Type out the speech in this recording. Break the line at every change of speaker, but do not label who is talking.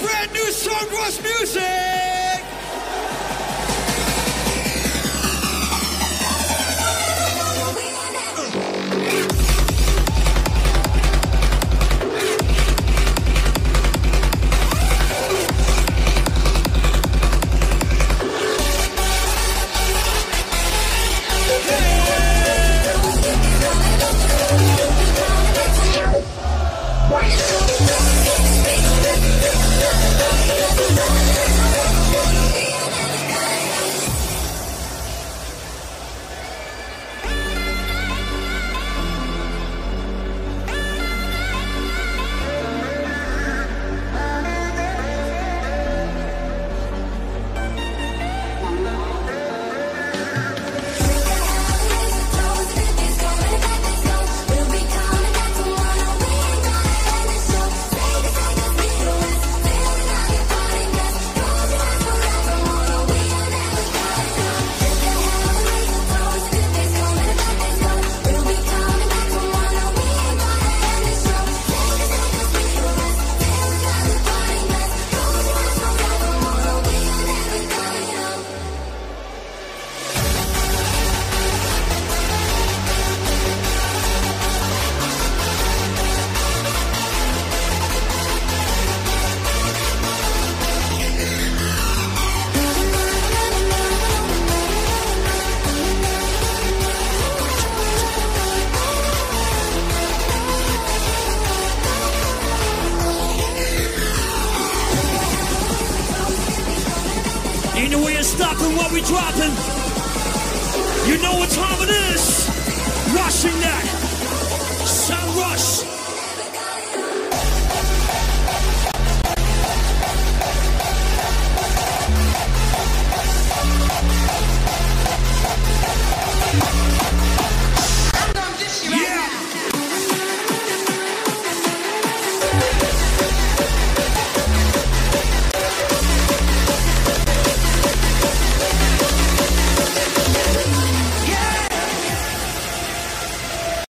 brand new song, Rush Music! Ain't no way of stopping what we dropping. You know what time it is. Rushing that. Sound rush.